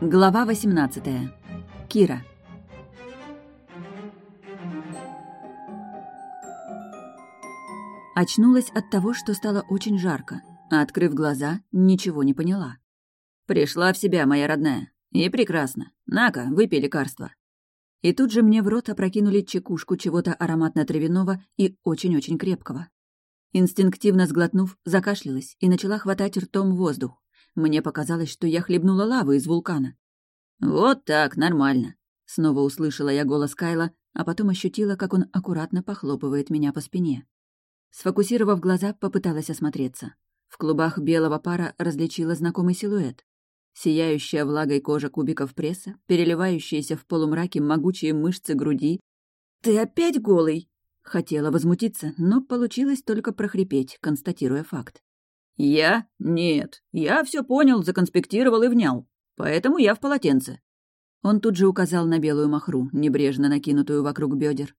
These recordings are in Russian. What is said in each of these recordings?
Глава 18. Кира. Очнулась от того, что стало очень жарко, а, открыв глаза, ничего не поняла. «Пришла в себя, моя родная. И прекрасно. На-ка, выпей лекарство». И тут же мне в рот опрокинули чекушку чего-то ароматно-травяного и очень-очень крепкого. Инстинктивно сглотнув, закашлялась и начала хватать ртом воздух. Мне показалось, что я хлебнула лавы из вулкана. «Вот так, нормально», — снова услышала я голос Кайла, а потом ощутила, как он аккуратно похлопывает меня по спине. Сфокусировав глаза, попыталась осмотреться. В клубах белого пара различила знакомый силуэт. Сияющая влагой кожа кубиков пресса, переливающиеся в полумраке могучие мышцы груди. «Ты опять голый?» Хотела возмутиться, но получилось только прохрипеть, констатируя факт. «Я? Нет. Я все понял, законспектировал и внял. Поэтому я в полотенце». Он тут же указал на белую махру, небрежно накинутую вокруг бедер.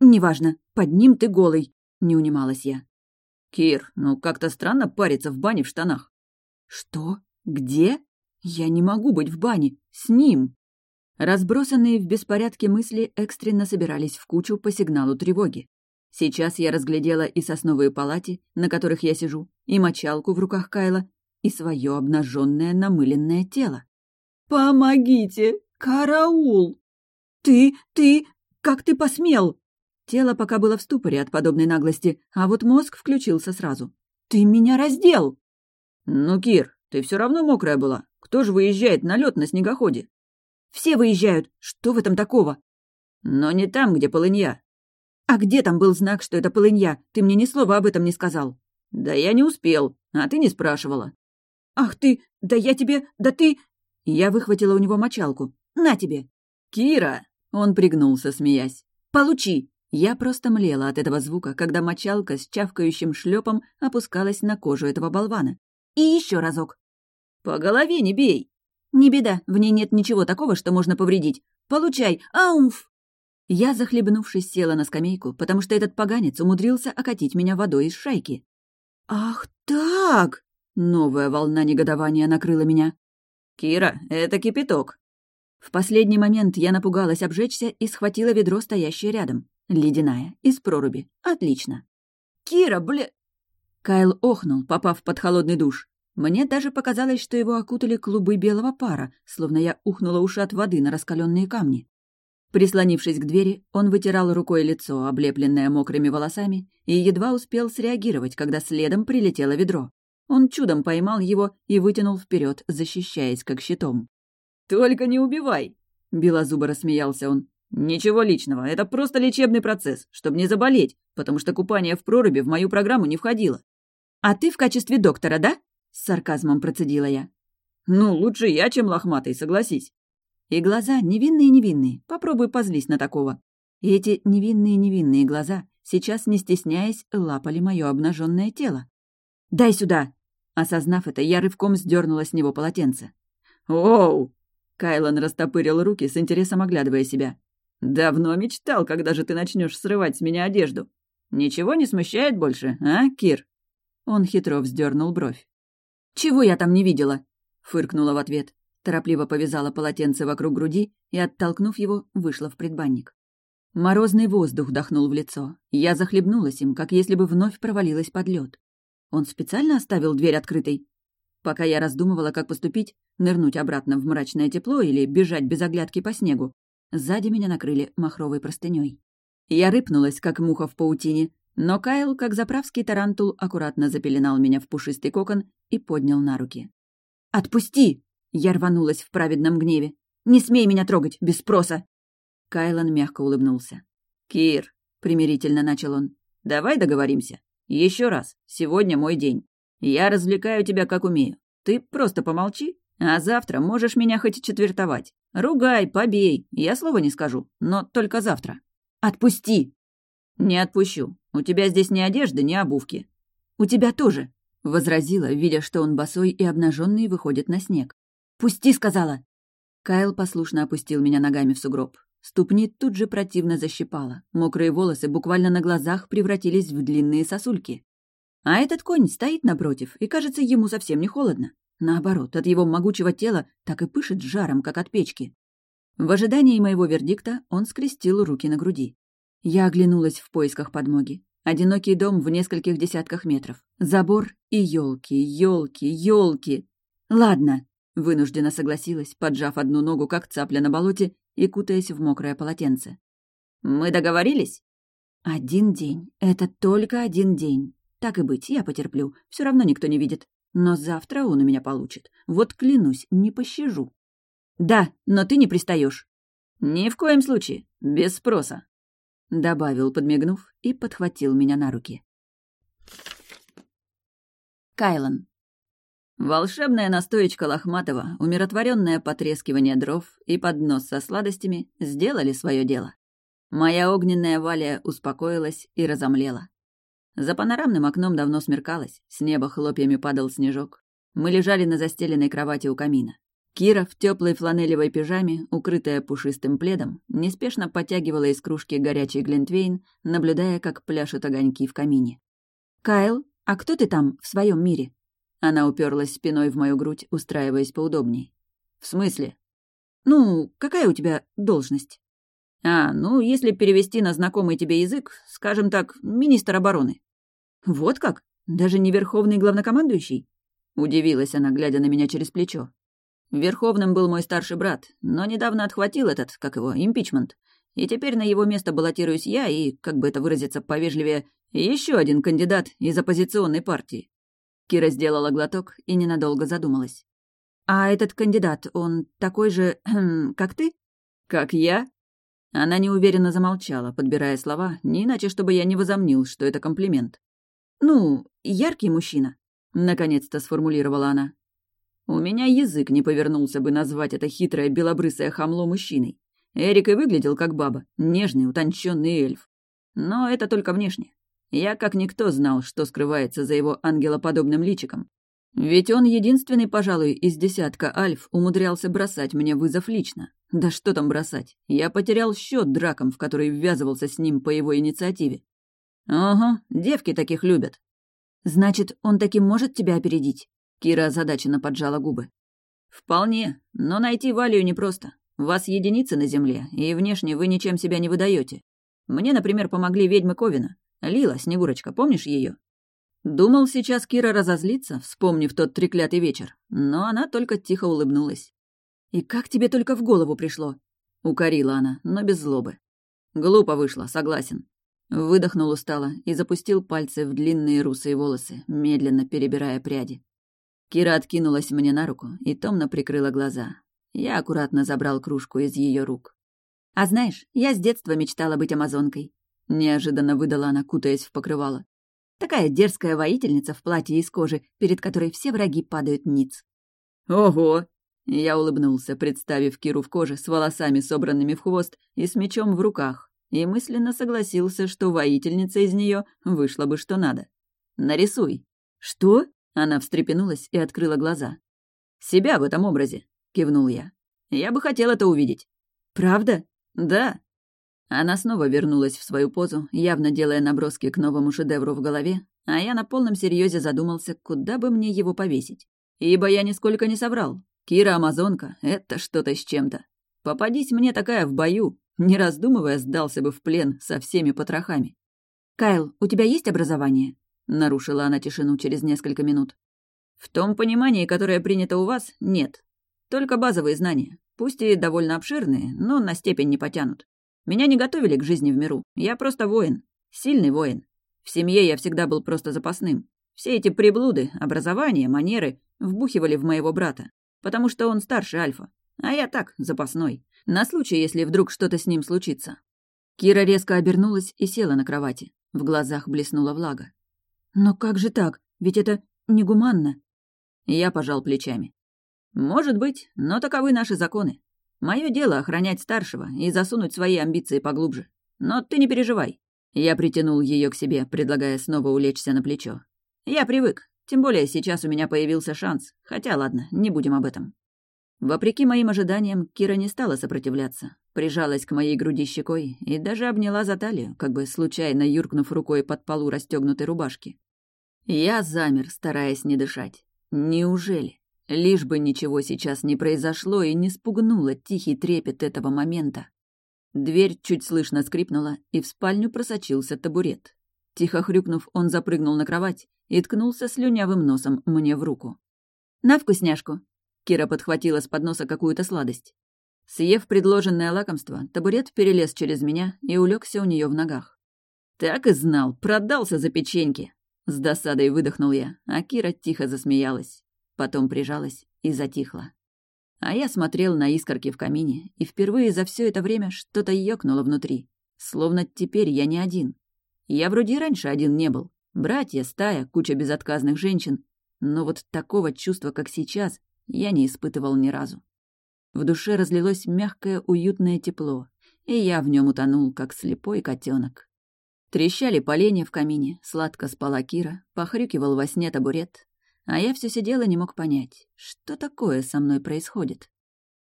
«Неважно, под ним ты голый», — не унималась я. «Кир, ну как-то странно париться в бане в штанах». «Что? Где? Я не могу быть в бане. С ним!» Разбросанные в беспорядке мысли экстренно собирались в кучу по сигналу тревоги. Сейчас я разглядела и сосновые палати, на которых я сижу, и мочалку в руках Кайла, и свое обнаженное намыленное тело. «Помогите! Караул! Ты, ты, как ты посмел?» Тело пока было в ступоре от подобной наглости, а вот мозг включился сразу. «Ты меня раздел!» «Ну, Кир, ты все равно мокрая была. Кто же выезжает на лед на снегоходе?» «Все выезжают. Что в этом такого?» «Но не там, где полынья. «А где там был знак, что это полынья? Ты мне ни слова об этом не сказал». «Да я не успел, а ты не спрашивала». «Ах ты! Да я тебе... Да ты...» Я выхватила у него мочалку. «На тебе!» «Кира!» Он пригнулся, смеясь. «Получи!» Я просто млела от этого звука, когда мочалка с чавкающим шлепом опускалась на кожу этого болвана. «И еще разок!» «По голове не бей!» «Не беда, в ней нет ничего такого, что можно повредить. Получай! Аумф!» Я, захлебнувшись, села на скамейку, потому что этот поганец умудрился окатить меня водой из шайки. «Ах так!» Новая волна негодования накрыла меня. «Кира, это кипяток!» В последний момент я напугалась обжечься и схватила ведро, стоящее рядом. Ледяная, из проруби. Отлично. «Кира, бля...» Кайл охнул, попав под холодный душ. Мне даже показалось, что его окутали клубы белого пара, словно я ухнула уши от воды на раскаленные камни. Прислонившись к двери, он вытирал рукой лицо, облепленное мокрыми волосами, и едва успел среагировать, когда следом прилетело ведро. Он чудом поймал его и вытянул вперед, защищаясь как щитом. «Только не убивай!» — белозубо рассмеялся он. «Ничего личного, это просто лечебный процесс, чтобы не заболеть, потому что купание в проруби в мою программу не входило». «А ты в качестве доктора, да?» — с сарказмом процедила я. «Ну, лучше я, чем лохматый, согласись». И глаза невинные-невинные, попробуй позлись на такого. И эти невинные-невинные глаза, сейчас не стесняясь, лапали мое обнаженное тело. «Дай сюда!» Осознав это, я рывком сдернула с него полотенце. «Оу!» Кайлан растопырил руки, с интересом оглядывая себя. «Давно мечтал, когда же ты начнешь срывать с меня одежду. Ничего не смущает больше, а, Кир?» Он хитро вздернул бровь. «Чего я там не видела?» — фыркнула в ответ торопливо повязала полотенце вокруг груди и, оттолкнув его, вышла в предбанник. Морозный воздух дохнул в лицо. Я захлебнулась им, как если бы вновь провалилась под лед. Он специально оставил дверь открытой? Пока я раздумывала, как поступить, нырнуть обратно в мрачное тепло или бежать без оглядки по снегу, сзади меня накрыли махровой простыней. Я рыпнулась, как муха в паутине, но Кайл, как заправский тарантул, аккуратно запеленал меня в пушистый кокон и поднял на руки. «Отпусти!» Я рванулась в праведном гневе. «Не смей меня трогать, без спроса!» Кайлан мягко улыбнулся. «Кир», — примирительно начал он, — «давай договоримся. Еще раз, сегодня мой день. Я развлекаю тебя, как умею. Ты просто помолчи, а завтра можешь меня хоть четвертовать. Ругай, побей, я слова не скажу, но только завтра. Отпусти!» «Не отпущу. У тебя здесь ни одежды, ни обувки». «У тебя тоже», — возразила, видя, что он босой и обнаженный выходит на снег. «Пусти!» — сказала. Кайл послушно опустил меня ногами в сугроб. Ступни тут же противно защипало. Мокрые волосы буквально на глазах превратились в длинные сосульки. А этот конь стоит напротив, и, кажется, ему совсем не холодно. Наоборот, от его могучего тела так и пышет жаром, как от печки. В ожидании моего вердикта он скрестил руки на груди. Я оглянулась в поисках подмоги. Одинокий дом в нескольких десятках метров. Забор и елки, елки, елки. Ладно, вынужденно согласилась, поджав одну ногу, как цапля на болоте, и кутаясь в мокрое полотенце. «Мы договорились?» «Один день. Это только один день. Так и быть, я потерплю. Все равно никто не видит. Но завтра он у меня получит. Вот клянусь, не пощажу». «Да, но ты не пристаешь. «Ни в коем случае. Без спроса», — добавил, подмигнув, и подхватил меня на руки. Кайлан. Волшебная настоечка Лохматова, умиротворенное потрескивание дров и поднос со сладостями сделали свое дело. Моя огненная Валя успокоилась и разомлела. За панорамным окном давно смеркалось, с неба хлопьями падал снежок. Мы лежали на застеленной кровати у камина. Кира в теплой фланелевой пижаме, укрытая пушистым пледом, неспешно потягивала из кружки горячий глинтвейн, наблюдая, как пляшут огоньки в камине. «Кайл, а кто ты там, в своем мире?» Она уперлась спиной в мою грудь, устраиваясь поудобней. «В смысле?» «Ну, какая у тебя должность?» «А, ну, если перевести на знакомый тебе язык, скажем так, министр обороны». «Вот как? Даже не верховный главнокомандующий?» Удивилась она, глядя на меня через плечо. Верховным был мой старший брат, но недавно отхватил этот, как его, импичмент. И теперь на его место баллотируюсь я и, как бы это выразиться повежливее, еще один кандидат из оппозиционной партии. Кира сделала глоток и ненадолго задумалась. «А этот кандидат, он такой же, как ты?» «Как я?» Она неуверенно замолчала, подбирая слова, не иначе, чтобы я не возомнил, что это комплимент. «Ну, яркий мужчина», — наконец-то сформулировала она. У меня язык не повернулся бы назвать это хитрое белобрысое хамло мужчиной. Эрик и выглядел как баба, нежный, утонченный эльф. Но это только внешне. Я как никто знал, что скрывается за его ангелоподобным личиком. Ведь он единственный, пожалуй, из десятка альф умудрялся бросать мне вызов лично. Да что там бросать? Я потерял счет дракам, в который ввязывался с ним по его инициативе. Ага, девки таких любят. Значит, он таки может тебя опередить? Кира озадаченно поджала губы. Вполне, но найти Валию непросто. Вас единицы на земле, и внешне вы ничем себя не выдаете. Мне, например, помогли ведьмы Ковина. Лила, Снегурочка, помнишь ее? Думал, сейчас Кира разозлится, вспомнив тот треклятый вечер, но она только тихо улыбнулась. «И как тебе только в голову пришло?» — укорила она, но без злобы. «Глупо вышло, согласен». Выдохнул устало и запустил пальцы в длинные русые волосы, медленно перебирая пряди. Кира откинулась мне на руку и томно прикрыла глаза. Я аккуратно забрал кружку из ее рук. «А знаешь, я с детства мечтала быть амазонкой», — неожиданно выдала она, кутаясь в покрывало. Такая дерзкая воительница в платье из кожи, перед которой все враги падают ниц. «Ого!» Я улыбнулся, представив Киру в коже с волосами, собранными в хвост, и с мечом в руках, и мысленно согласился, что воительница из нее вышла бы что надо. «Нарисуй». «Что?» Она встрепенулась и открыла глаза. «Себя в этом образе», — кивнул я. «Я бы хотел это увидеть». «Правда?» «Да», она снова вернулась в свою позу, явно делая наброски к новому шедевру в голове, а я на полном серьезе задумался, куда бы мне его повесить. Ибо я нисколько не соврал. Кира Амазонка — это что-то с чем-то. Попадись мне такая в бою, не раздумывая, сдался бы в плен со всеми потрохами. «Кайл, у тебя есть образование?» — нарушила она тишину через несколько минут. «В том понимании, которое принято у вас, нет. Только базовые знания, пусть и довольно обширные, но на степень не потянут. Меня не готовили к жизни в миру. Я просто воин. Сильный воин. В семье я всегда был просто запасным. Все эти приблуды, образование, манеры вбухивали в моего брата, потому что он старше Альфа, а я так, запасной, на случай, если вдруг что-то с ним случится. Кира резко обернулась и села на кровати. В глазах блеснула влага. «Но как же так? Ведь это негуманно». Я пожал плечами. «Может быть, но таковы наши законы. Мое дело охранять старшего и засунуть свои амбиции поглубже. Но ты не переживай. Я притянул ее к себе, предлагая снова улечься на плечо. Я привык. Тем более сейчас у меня появился шанс. Хотя ладно, не будем об этом. Вопреки моим ожиданиям, Кира не стала сопротивляться. Прижалась к моей груди щекой и даже обняла за талию, как бы случайно юркнув рукой под полу расстегнутой рубашки. Я замер, стараясь не дышать. Неужели? Лишь бы ничего сейчас не произошло и не спугнуло тихий трепет этого момента. Дверь чуть слышно скрипнула, и в спальню просочился табурет. Тихо хрюкнув, он запрыгнул на кровать и ткнулся слюнявым носом мне в руку. «На вкусняшку!» Кира подхватила с подноса какую-то сладость. Съев предложенное лакомство, табурет перелез через меня и улегся у нее в ногах. «Так и знал, продался за печеньки!» С досадой выдохнул я, а Кира тихо засмеялась потом прижалась и затихла. А я смотрел на искорки в камине, и впервые за все это время что-то ёкнуло внутри. Словно теперь я не один. Я вроде раньше один не был. Братья, стая, куча безотказных женщин. Но вот такого чувства, как сейчас, я не испытывал ни разу. В душе разлилось мягкое, уютное тепло, и я в нем утонул, как слепой котенок. Трещали поленья в камине, сладко спала Кира, похрюкивал во сне табурет, а я все сидел и не мог понять, что такое со мной происходит.